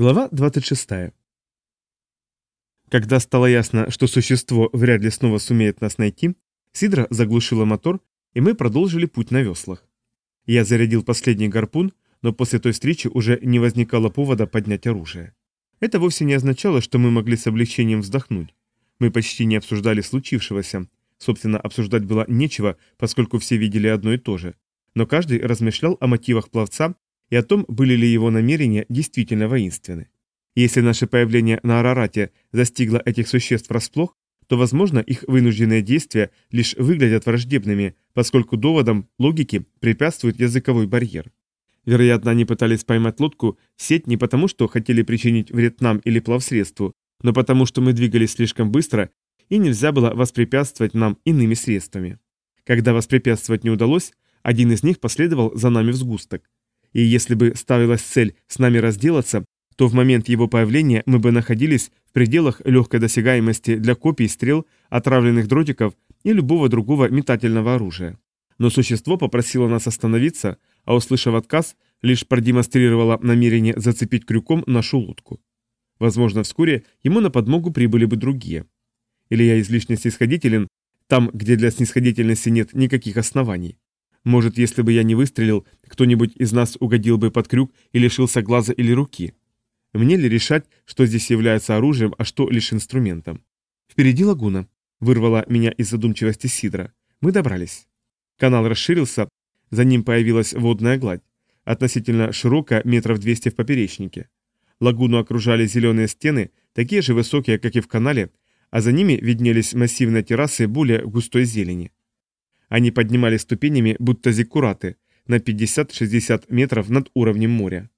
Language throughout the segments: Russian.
Глава 26. Когда стало ясно, что существо вряд ли снова сумеет нас найти, Сидра заглушила мотор, и мы продолжили путь на веслах. Я зарядил последний гарпун, но после той встречи уже не возникало повода поднять оружие. Это вовсе не означало, что мы могли с облегчением вздохнуть. Мы почти не обсуждали случившегося. Собственно, обсуждать было нечего, поскольку все видели одно и то же. Но каждый размышлял о мотивах пловца и о том, были ли его намерения действительно воинственны. Если наше появление на Арарате застигло этих существ врасплох, то, возможно, их вынужденные действия лишь выглядят враждебными, поскольку доводам логики препятствует языковой барьер. Вероятно, они пытались поймать лодку в сеть не потому, что хотели причинить вред нам или плавсредству, но потому, что мы двигались слишком быстро и нельзя было воспрепятствовать нам иными средствами. Когда воспрепятствовать не удалось, один из них последовал за нами в сгусток и если бы ставилась цель с нами разделаться, то в момент его появления мы бы находились в пределах легкой досягаемости для копий стрел, отравленных дротиков и любого другого метательного оружия. Но существо попросило нас остановиться, а услышав отказ, лишь продемонстрировало намерение зацепить крюком нашу лодку. Возможно, вскоре ему на подмогу прибыли бы другие. Или я излишне снисходителен, там, где для снисходительности нет никаких оснований. Может, если бы я не выстрелил, кто-нибудь из нас угодил бы под крюк и лишился глаза или руки. Мне ли решать, что здесь является оружием, а что лишь инструментом? Впереди лагуна. Вырвала меня из задумчивости Сидра. Мы добрались. Канал расширился, за ним появилась водная гладь, относительно широкая, метров 200 в поперечнике. Лагуну окружали зеленые стены, такие же высокие, как и в канале, а за ними виднелись массивные террасы более густой зелени. Они поднимались ступенями, будто зиккураты, на 50-60 метров над уровнем моря.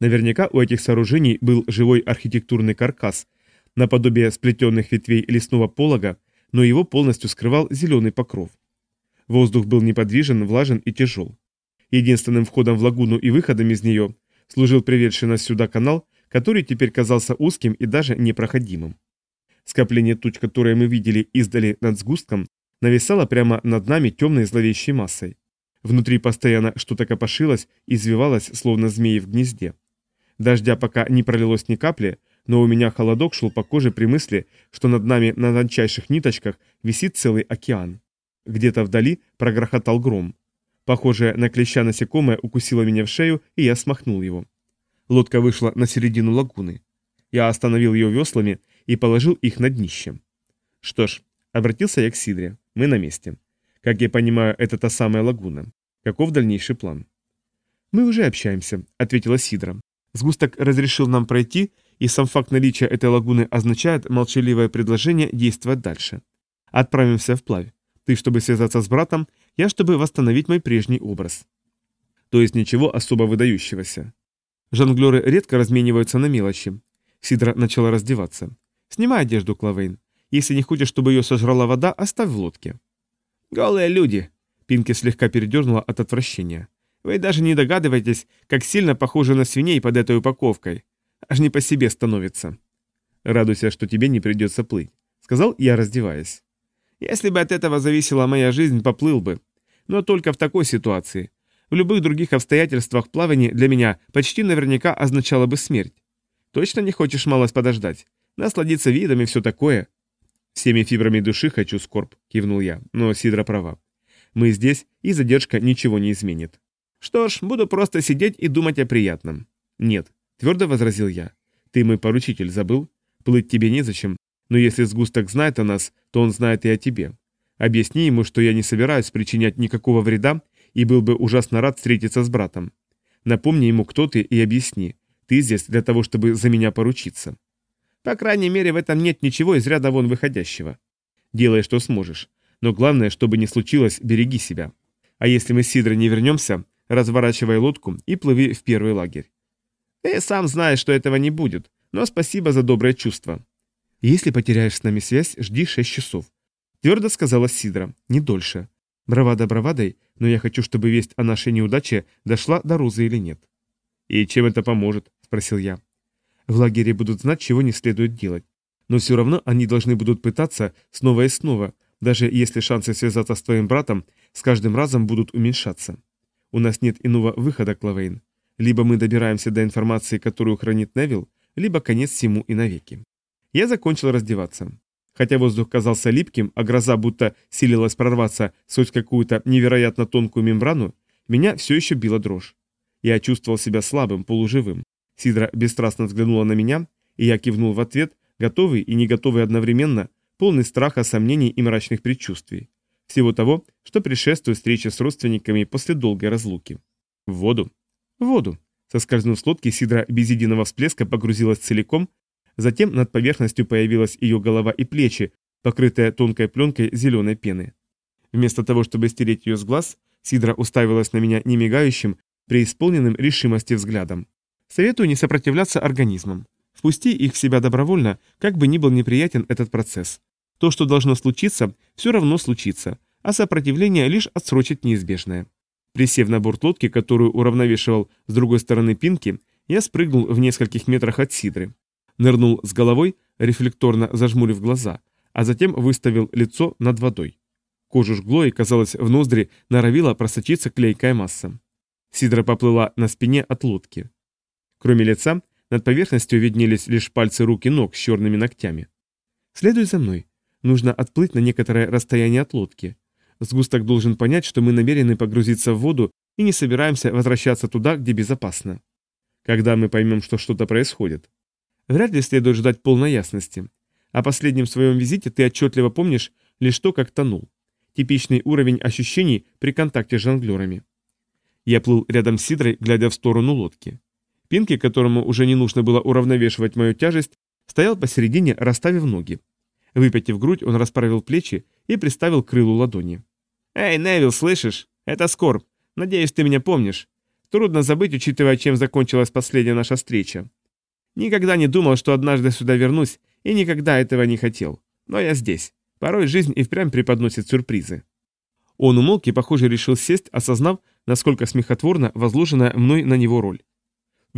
Наверняка у этих сооружений был живой архитектурный каркас, наподобие сплетенных ветвей лесного полога, но его полностью скрывал зеленый покров. Воздух был неподвижен, влажен и тяжел. Единственным входом в лагуну и выходом из нее служил приведший нас сюда канал, который теперь казался узким и даже непроходимым. Скопление туч, которые мы видели издали над сгустком, нависала прямо над нами темной зловещей массой. Внутри постоянно что-то копошилось извивалось, словно змеи в гнезде. Дождя пока не пролилось ни капли, но у меня холодок шел по коже при мысли, что над нами на тончайших ниточках висит целый океан. Где-то вдали прогрохотал гром. Похожее на клеща насекомое укусило меня в шею, и я смахнул его. Лодка вышла на середину лагуны. Я остановил ее веслами и положил их на днище. Что ж, обратился я к Сидре. Мы на месте. Как я понимаю, это та самая лагуна. Каков дальнейший план? Мы уже общаемся, ответила Сидра. Сгусток разрешил нам пройти, и сам факт наличия этой лагуны означает молчаливое предложение действовать дальше. Отправимся вплавь. Ты, чтобы связаться с братом, я, чтобы восстановить мой прежний образ. То есть ничего особо выдающегося. Жонглеры редко размениваются на мелочи. Сидра начала раздеваться. «Снимай одежду, Клавейн. Если не хочешь, чтобы ее сожрала вода, оставь в лодке». «Голые люди!» Пинки слегка передернула от отвращения. «Вы даже не догадываетесь, как сильно похожи на свиней под этой упаковкой. Аж не по себе становится». «Радуйся, что тебе не придется плыть», — сказал я, раздеваясь. «Если бы от этого зависела моя жизнь, поплыл бы. Но только в такой ситуации. В любых других обстоятельствах плавание для меня почти наверняка означало бы смерть. Точно не хочешь малость подождать? Насладиться видом и все такое?» «Всеми фибрами души хочу скорб», — кивнул я, но Сидра права. «Мы здесь, и задержка ничего не изменит». «Что ж, буду просто сидеть и думать о приятном». «Нет», — твердо возразил я. «Ты мой поручитель забыл? Плыть тебе незачем, но если сгусток знает о нас, то он знает и о тебе. Объясни ему, что я не собираюсь причинять никакого вреда и был бы ужасно рад встретиться с братом. Напомни ему, кто ты, и объясни. Ты здесь для того, чтобы за меня поручиться». По крайней мере, в этом нет ничего из ряда вон выходящего. Делай, что сможешь. Но главное, чтобы не случилось, береги себя. А если мы с Сидрой не вернемся, разворачивай лодку и плыви в первый лагерь. Ты сам знаешь, что этого не будет, но спасибо за доброе чувство. Если потеряешь с нами связь, жди шесть часов. Твердо сказала Сидра, не дольше. Бравада бравадой, но я хочу, чтобы весть о нашей неудаче дошла до Розы или нет. «И чем это поможет?» – спросил я. В лагере будут знать, чего не следует делать. Но все равно они должны будут пытаться снова и снова, даже если шансы связаться с твоим братом с каждым разом будут уменьшаться. У нас нет иного выхода, Клавейн. Либо мы добираемся до информации, которую хранит Невил, либо конец всему и навеки. Я закончил раздеваться. Хотя воздух казался липким, а гроза будто силилась прорваться сквозь какую-то невероятно тонкую мембрану, меня все еще била дрожь. Я чувствовал себя слабым, полуживым. Сидра бесстрастно взглянула на меня, и я кивнул в ответ, готовый и не готовый одновременно, полный страха, сомнений и мрачных предчувствий. Всего того, что предшествует встрече с родственниками после долгой разлуки. В воду. В воду. Соскользнув с лодки, Сидра без единого всплеска погрузилась целиком, затем над поверхностью появилась ее голова и плечи, покрытые тонкой пленкой зеленой пены. Вместо того, чтобы стереть ее с глаз, Сидра уставилась на меня немигающим, преисполненным решимости взглядом. Советую не сопротивляться организмам. Впусти их в себя добровольно, как бы ни был неприятен этот процесс. То, что должно случиться, все равно случится, а сопротивление лишь отсрочит неизбежное. Присев на борт лодки, которую уравновешивал с другой стороны пинки, я спрыгнул в нескольких метрах от Сидры. Нырнул с головой, рефлекторно зажмурив глаза, а затем выставил лицо над водой. Кожу жгло и, казалось, в ноздри норовила просочиться клейкая масса. Сидра поплыла на спине от лодки. Кроме лица, над поверхностью виднелись лишь пальцы рук и ног с черными ногтями. «Следуй за мной. Нужно отплыть на некоторое расстояние от лодки. Сгусток должен понять, что мы намерены погрузиться в воду и не собираемся возвращаться туда, где безопасно. Когда мы поймем, что что-то происходит. Вряд ли следует ждать полной ясности. О последнем своем визите ты отчетливо помнишь лишь то, как тонул. Типичный уровень ощущений при контакте с жонглерами. Я плыл рядом с Сидрой, глядя в сторону лодки. Пинки, которому уже не нужно было уравновешивать мою тяжесть, стоял посередине, расставив ноги. Выпятив грудь, он расправил плечи и приставил к крылу ладони. «Эй, Невил, слышишь? Это Скорб. Надеюсь, ты меня помнишь. Трудно забыть, учитывая, чем закончилась последняя наша встреча. Никогда не думал, что однажды сюда вернусь, и никогда этого не хотел. Но я здесь. Порой жизнь и впрямь преподносит сюрпризы». Он умолк и, похоже, решил сесть, осознав, насколько смехотворно возложена мной на него роль.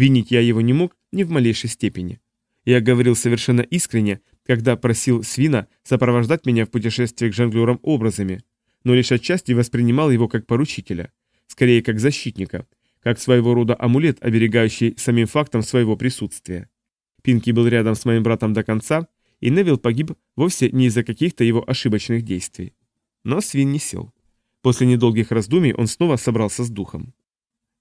Винить я его не мог ни в малейшей степени. Я говорил совершенно искренне, когда просил Свина сопровождать меня в путешествии к жонглерам образами, но лишь отчасти воспринимал его как поручителя, скорее как защитника, как своего рода амулет, оберегающий самим фактом своего присутствия. Пинки был рядом с моим братом до конца, и Невил погиб вовсе не из-за каких-то его ошибочных действий. Но свин не сел. После недолгих раздумий он снова собрался с духом.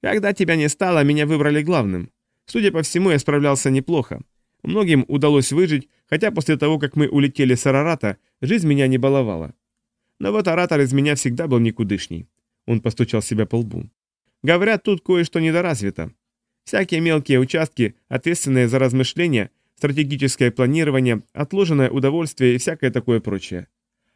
«Когда тебя не стало, меня выбрали главным. Судя по всему, я справлялся неплохо. Многим удалось выжить, хотя после того, как мы улетели с Арарата, жизнь меня не баловала. Но вот оратор из меня всегда был никудышний. Он постучал себя по лбу. Говорят, тут кое-что недоразвито. Всякие мелкие участки, ответственные за размышления, стратегическое планирование, отложенное удовольствие и всякое такое прочее.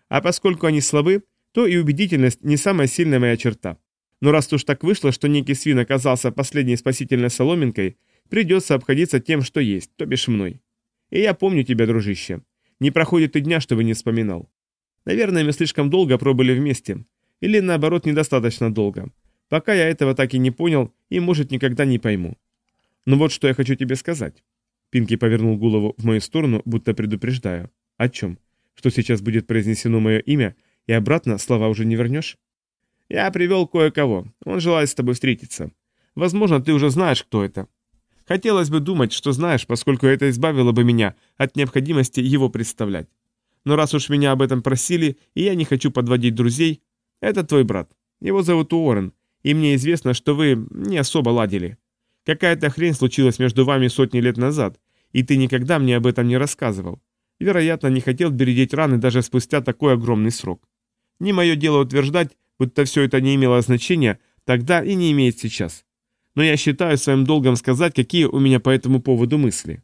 А поскольку они слабы, то и убедительность не самая сильная моя черта. Но раз уж так вышло, что некий свин оказался последней спасительной соломинкой, придется обходиться тем, что есть, то бишь мной. И я помню тебя, дружище. Не проходит и дня, чтобы не вспоминал. Наверное, мы слишком долго пробыли вместе. Или, наоборот, недостаточно долго. Пока я этого так и не понял и, может, никогда не пойму. Но вот что я хочу тебе сказать. Пинки повернул голову в мою сторону, будто предупреждая. О чем? Что сейчас будет произнесено мое имя, и обратно слова уже не вернешь? Я привел кое-кого. Он желает с тобой встретиться. Возможно, ты уже знаешь, кто это. Хотелось бы думать, что знаешь, поскольку это избавило бы меня от необходимости его представлять. Но раз уж меня об этом просили, и я не хочу подводить друзей, это твой брат. Его зовут Уоррен, и мне известно, что вы не особо ладили. Какая-то хрень случилась между вами сотни лет назад, и ты никогда мне об этом не рассказывал. Вероятно, не хотел бередить раны даже спустя такой огромный срок. Не мое дело утверждать, будто все это не имело значения тогда и не имеет сейчас. Но я считаю своим долгом сказать, какие у меня по этому поводу мысли.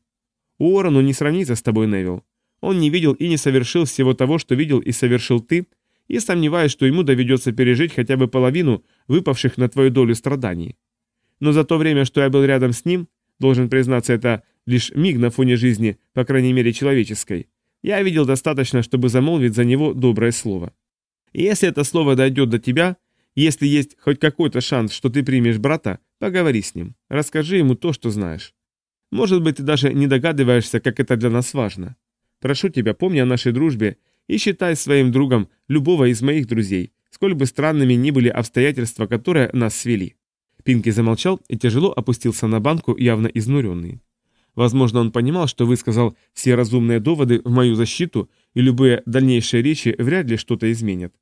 Уоррену не сравнится с тобой, Невил. Он не видел и не совершил всего того, что видел и совершил ты, и сомневаюсь, что ему доведется пережить хотя бы половину выпавших на твою долю страданий. Но за то время, что я был рядом с ним, должен признаться, это лишь миг на фоне жизни, по крайней мере человеческой, я видел достаточно, чтобы замолвить за него доброе слово. Если это слово дойдет до тебя, если есть хоть какой-то шанс, что ты примешь брата, поговори с ним, расскажи ему то, что знаешь. Может быть, ты даже не догадываешься, как это для нас важно. Прошу тебя, помни о нашей дружбе и считай своим другом любого из моих друзей, сколь бы странными ни были обстоятельства, которые нас свели. Пинки замолчал и тяжело опустился на банку, явно изнуренный. Возможно, он понимал, что высказал все разумные доводы в мою защиту, и любые дальнейшие речи вряд ли что-то изменят.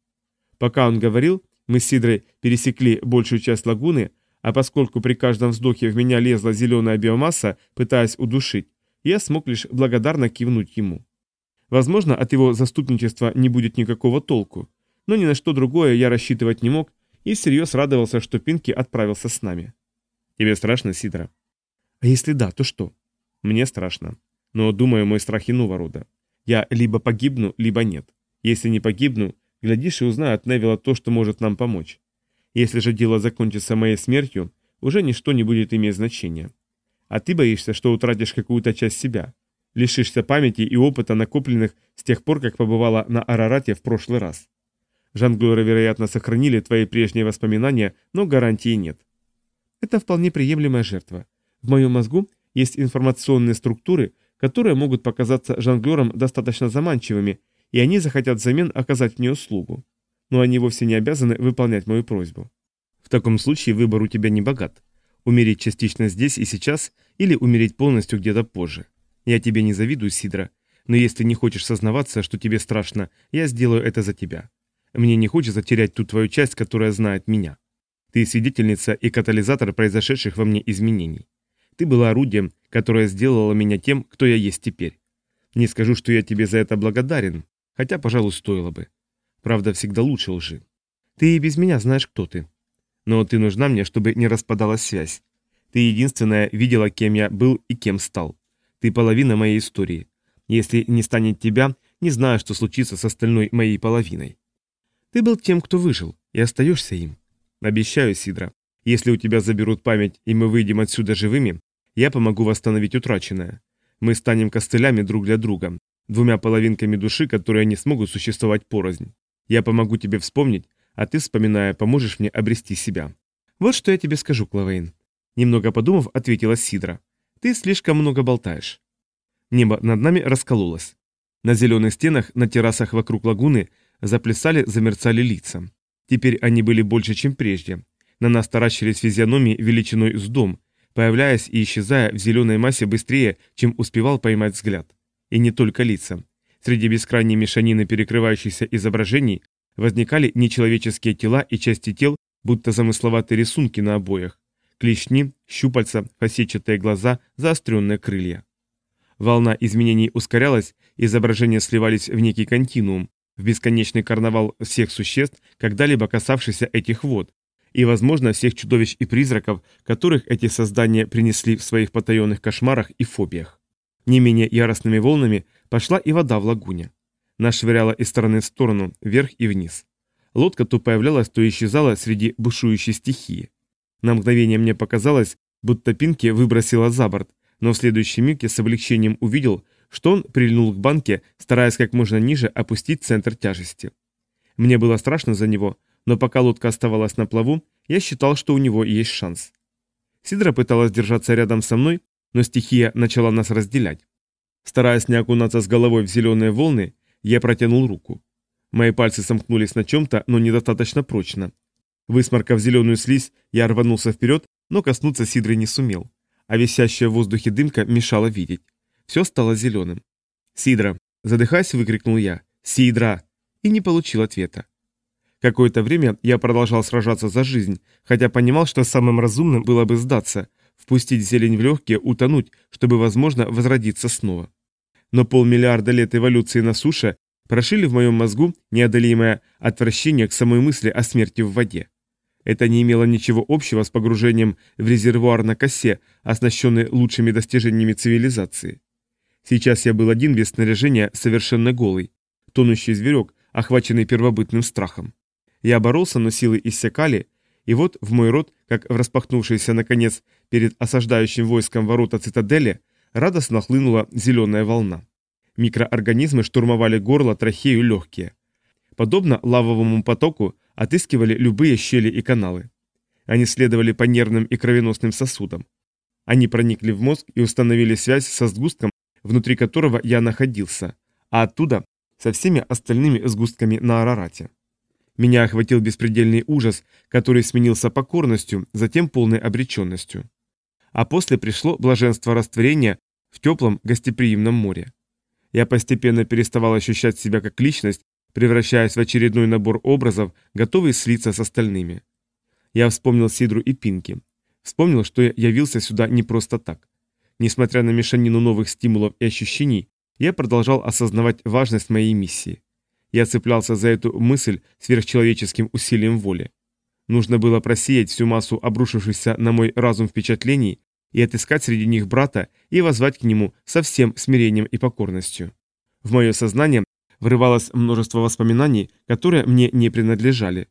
Пока он говорил, мы с Сидрой пересекли большую часть лагуны, а поскольку при каждом вздохе в меня лезла зеленая биомасса, пытаясь удушить, я смог лишь благодарно кивнуть ему. Возможно, от его заступничества не будет никакого толку, но ни на что другое я рассчитывать не мог и всерьез радовался, что Пинки отправился с нами. «Тебе страшно, Сидра?» «А если да, то что?» «Мне страшно. Но, думаю, мой страх иного рода. Я либо погибну, либо нет. Если не погибну, глядишь и узнаю от Невилла то, что может нам помочь. Если же дело закончится моей смертью, уже ничто не будет иметь значения. А ты боишься, что утратишь какую-то часть себя, лишишься памяти и опыта, накопленных с тех пор, как побывала на Арарате в прошлый раз. Жонглеры, вероятно, сохранили твои прежние воспоминания, но гарантии нет. Это вполне приемлемая жертва. В моем мозгу есть информационные структуры, которые могут показаться жонглерам достаточно заманчивыми, и они захотят взамен оказать мне услугу. Но они вовсе не обязаны выполнять мою просьбу. В таком случае выбор у тебя не богат. Умереть частично здесь и сейчас или умереть полностью где-то позже. Я тебе не завидую, Сидра, но если не хочешь сознаваться, что тебе страшно, я сделаю это за тебя. Мне не хочется терять ту твою часть, которая знает меня. Ты свидетельница и катализатор произошедших во мне изменений. Ты была орудием, которое сделало меня тем, кто я есть теперь. Не скажу, что я тебе за это благодарен, хотя, пожалуй, стоило бы. Правда всегда лучше лжи. Ты и без меня знаешь, кто ты. Но ты нужна мне, чтобы не распадалась связь. Ты единственная видела, кем я был и кем стал. Ты половина моей истории. Если не станет тебя, не знаю, что случится с остальной моей половиной. Ты был тем, кто выжил, и остаешься им. Обещаю, Сидра, если у тебя заберут память, и мы выйдем отсюда живыми, я помогу восстановить утраченное. Мы станем костылями друг для друга, двумя половинками души, которые не смогут существовать порознь. Я помогу тебе вспомнить, а ты, вспоминая, поможешь мне обрести себя. Вот что я тебе скажу, Клавейн. Немного подумав, ответила Сидра. Ты слишком много болтаешь. Небо над нами раскололось. На зеленых стенах, на террасах вокруг лагуны заплясали, замерцали лица. Теперь они были больше, чем прежде. На нас таращились физиономии величиной с дом, появляясь и исчезая в зеленой массе быстрее, чем успевал поймать взгляд. И не только лица. Среди бескрайней мешанины перекрывающихся изображений возникали нечеловеческие тела и части тел, будто замысловатые рисунки на обоях. Клешни, щупальца, фасетчатые глаза, заостренные крылья. Волна изменений ускорялась, изображения сливались в некий континуум, в бесконечный карнавал всех существ, когда-либо касавшихся этих вод, и, возможно, всех чудовищ и призраков, которых эти создания принесли в своих потаенных кошмарах и фобиях. Не менее яростными волнами пошла и вода в лагуне. Нас швыряла из стороны в сторону, вверх и вниз. Лодка то появлялась, то исчезала среди бушующей стихии. На мгновение мне показалось, будто Пинки выбросила за борт, но в следующий миг я с облегчением увидел, что он прильнул к банке, стараясь как можно ниже опустить центр тяжести. Мне было страшно за него, но пока лодка оставалась на плаву, я считал, что у него есть шанс. Сидра пыталась держаться рядом со мной, но стихия начала нас разделять. Стараясь не окунаться с головой в зеленые волны, я протянул руку. Мои пальцы сомкнулись на чем-то, но недостаточно прочно. Высморкав зеленую слизь, я рванулся вперед, но коснуться Сидры не сумел, а висящая в воздухе дымка мешала видеть. Все стало зеленым. «Сидра!» – задыхаясь, выкрикнул я. «Сидра!» И не получил ответа. Какое-то время я продолжал сражаться за жизнь, хотя понимал, что самым разумным было бы сдаться, впустить зелень в легкие, утонуть, чтобы, возможно, возродиться снова. Но полмиллиарда лет эволюции на суше прошили в моем мозгу неодолимое отвращение к самой мысли о смерти в воде. Это не имело ничего общего с погружением в резервуар на косе, оснащенный лучшими достижениями цивилизации. Сейчас я был один без снаряжения, совершенно голый. Тонущий зверек, охваченный первобытным страхом. Я боролся, но силы иссякали, и вот в мой рот, как в распахнувшийся наконец перед осаждающим войском ворота цитадели, радостно хлынула зеленая волна. Микроорганизмы штурмовали горло, трахею, легкие. Подобно лавовому потоку отыскивали любые щели и каналы. Они следовали по нервным и кровеносным сосудам. Они проникли в мозг и установили связь со сгустком, внутри которого я находился, а оттуда со всеми остальными сгустками на Арарате. Меня охватил беспредельный ужас, который сменился покорностью, затем полной обреченностью. А после пришло блаженство растворения в теплом гостеприимном море. Я постепенно переставал ощущать себя как личность, превращаясь в очередной набор образов, готовый слиться с остальными. Я вспомнил Сидру и Пинки. Вспомнил, что я явился сюда не просто так. Несмотря на мешанину новых стимулов и ощущений, я продолжал осознавать важность моей миссии. Я цеплялся за эту мысль сверхчеловеческим усилием воли. Нужно было просеять всю массу обрушившихся на мой разум впечатлений и отыскать среди них брата и возвать к нему со всем смирением и покорностью. В мое сознание врывалось множество воспоминаний, которые мне не принадлежали.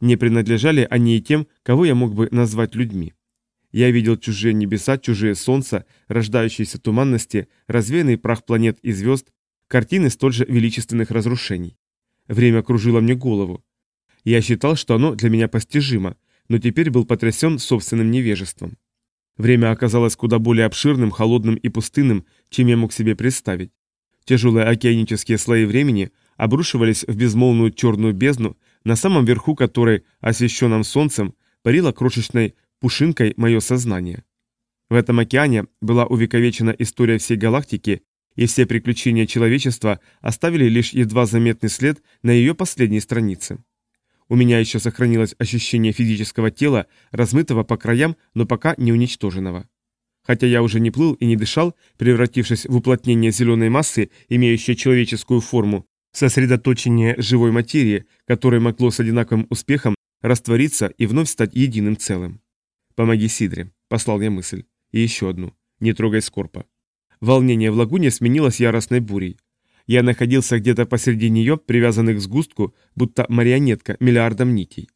Не принадлежали они и тем, кого я мог бы назвать людьми. Я видел чужие небеса, чужие солнца, рождающиеся туманности, развеянный прах планет и звезд, картины столь же величественных разрушений. Время кружило мне голову. Я считал, что оно для меня постижимо, но теперь был потрясен собственным невежеством. Время оказалось куда более обширным, холодным и пустынным, чем я мог себе представить. Тяжелые океанические слои времени обрушивались в безмолвную черную бездну, на самом верху которой, освещенном солнцем, парило крошечной пушинкой мое сознание. В этом океане была увековечена история всей галактики, и все приключения человечества оставили лишь едва заметный след на ее последней странице. У меня еще сохранилось ощущение физического тела, размытого по краям, но пока не уничтоженного. Хотя я уже не плыл и не дышал, превратившись в уплотнение зеленой массы, имеющей человеческую форму, сосредоточение живой материи, которое могло с одинаковым успехом раствориться и вновь стать единым целым. «Помоги Сидре», — послал я мысль. И еще одну. «Не трогай Скорпа». Волнение в лагуне сменилось яростной бурей. Я находился где-то посреди нее, привязанный к сгустку, будто марионетка, миллиардом нитей.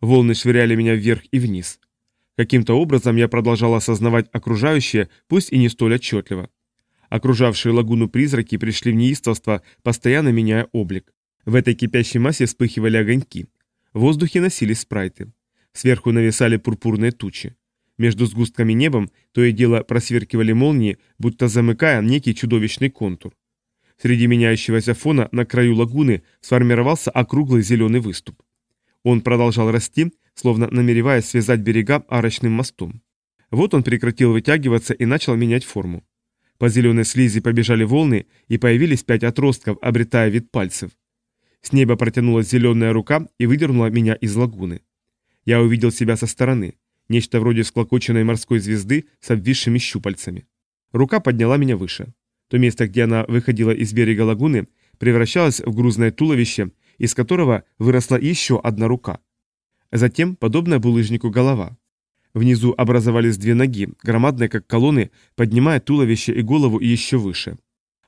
Волны швыряли меня вверх и вниз. Каким-то образом я продолжал осознавать окружающее, пусть и не столь отчетливо. Окружавшие лагуну призраки пришли в неистовство, постоянно меняя облик. В этой кипящей массе вспыхивали огоньки. В воздухе носились спрайты. Сверху нависали пурпурные тучи. Между сгустками небом то и дело просверкивали молнии, будто замыкая некий чудовищный контур. Среди меняющегося фона на краю лагуны сформировался округлый зеленый выступ. Он продолжал расти, словно намереваясь связать берега арочным мостом. Вот он прекратил вытягиваться и начал менять форму. По зеленой слизи побежали волны, и появились пять отростков, обретая вид пальцев. С неба протянулась зеленая рука и выдернула меня из лагуны. Я увидел себя со стороны, нечто вроде склокоченной морской звезды с обвисшими щупальцами. Рука подняла меня выше. То место, где она выходила из берега лагуны, превращалось в грузное туловище, из которого выросла еще одна рука. Затем, подобная булыжнику, голова. Внизу образовались две ноги, громадные как колонны, поднимая туловище и голову еще выше.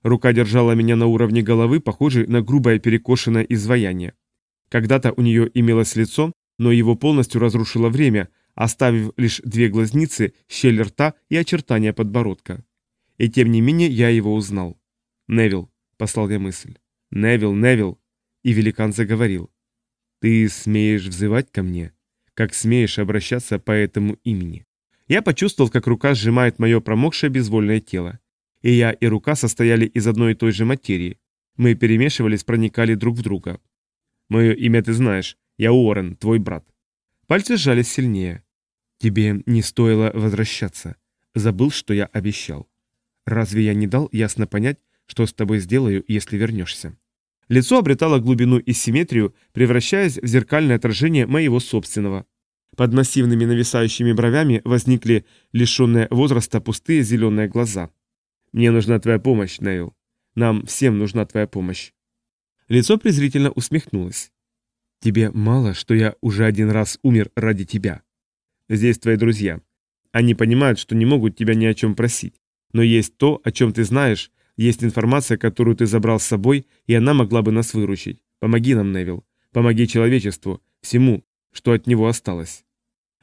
Рука держала меня на уровне головы, похожей на грубое перекошенное изваяние. Когда-то у нее имелось лицо, но его полностью разрушило время, оставив лишь две глазницы, щель рта и очертания подбородка. И тем не менее я его узнал. «Невил», — послал я мысль. «Невил, Невил». И великан заговорил. «Ты смеешь взывать ко мне? Как смеешь обращаться по этому имени?» Я почувствовал, как рука сжимает мое промокшее безвольное тело. И я, и рука состояли из одной и той же материи. Мы перемешивались, проникали друг в друга. «Мое имя ты знаешь. Я Уоррен, твой брат». Пальцы сжались сильнее. «Тебе не стоило возвращаться. Забыл, что я обещал». Разве я не дал ясно понять, что с тобой сделаю, если вернешься? Лицо обретало глубину и симметрию, превращаясь в зеркальное отражение моего собственного. Под массивными нависающими бровями возникли лишенные возраста пустые зеленые глаза. «Мне нужна твоя помощь, Нейл. Нам всем нужна твоя помощь». Лицо презрительно усмехнулось. «Тебе мало, что я уже один раз умер ради тебя. Здесь твои друзья. Они понимают, что не могут тебя ни о чем просить. Но есть то, о чем ты знаешь, есть информация, которую ты забрал с собой, и она могла бы нас выручить. Помоги нам, Невил. Помоги человечеству, всему, что от него осталось.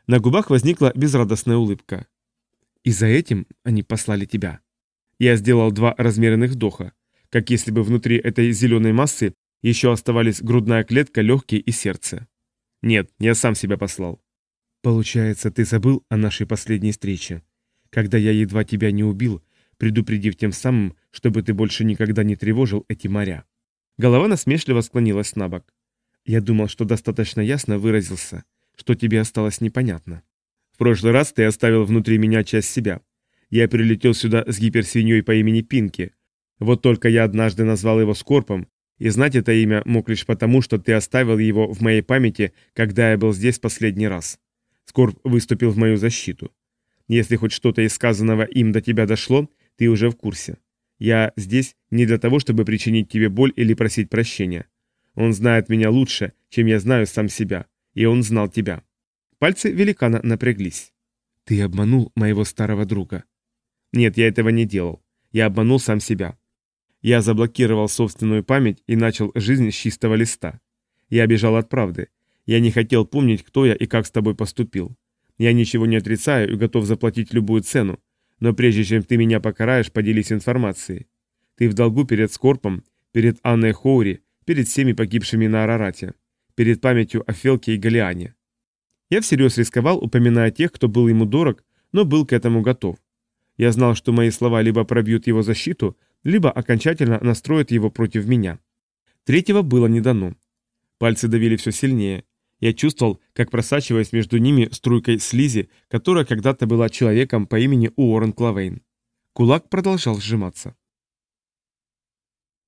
На губах возникла безрадостная улыбка. И за этим они послали тебя. Я сделал два размеренных вдоха, как если бы внутри этой зеленой массы еще оставались грудная клетка, легкие и сердце. Нет, я сам себя послал. Получается, ты забыл о нашей последней встрече когда я едва тебя не убил, предупредив тем самым, чтобы ты больше никогда не тревожил эти моря. Голова насмешливо склонилась на бок. Я думал, что достаточно ясно выразился, что тебе осталось непонятно. В прошлый раз ты оставил внутри меня часть себя. Я прилетел сюда с гиперсвиньей по имени Пинки. Вот только я однажды назвал его Скорпом, и знать это имя мог лишь потому, что ты оставил его в моей памяти, когда я был здесь последний раз. Скорп выступил в мою защиту. Если хоть что-то из сказанного им до тебя дошло, ты уже в курсе. Я здесь не для того, чтобы причинить тебе боль или просить прощения. Он знает меня лучше, чем я знаю сам себя, и он знал тебя. Пальцы великана напряглись. Ты обманул моего старого друга. Нет, я этого не делал. Я обманул сам себя. Я заблокировал собственную память и начал жизнь с чистого листа. Я бежал от правды. Я не хотел помнить, кто я и как с тобой поступил. Я ничего не отрицаю и готов заплатить любую цену, но прежде чем ты меня покараешь, поделись информацией. Ты в долгу перед Скорпом, перед Анной Хоури, перед всеми погибшими на Арарате, перед памятью о Фелке и Галиане. Я всерьез рисковал, упоминая тех, кто был ему дорог, но был к этому готов. Я знал, что мои слова либо пробьют его защиту, либо окончательно настроят его против меня. Третьего было не дано. Пальцы давили все сильнее. Я чувствовал, как просачиваясь между ними струйкой слизи, которая когда-то была человеком по имени Уоррен Клавейн. Кулак продолжал сжиматься.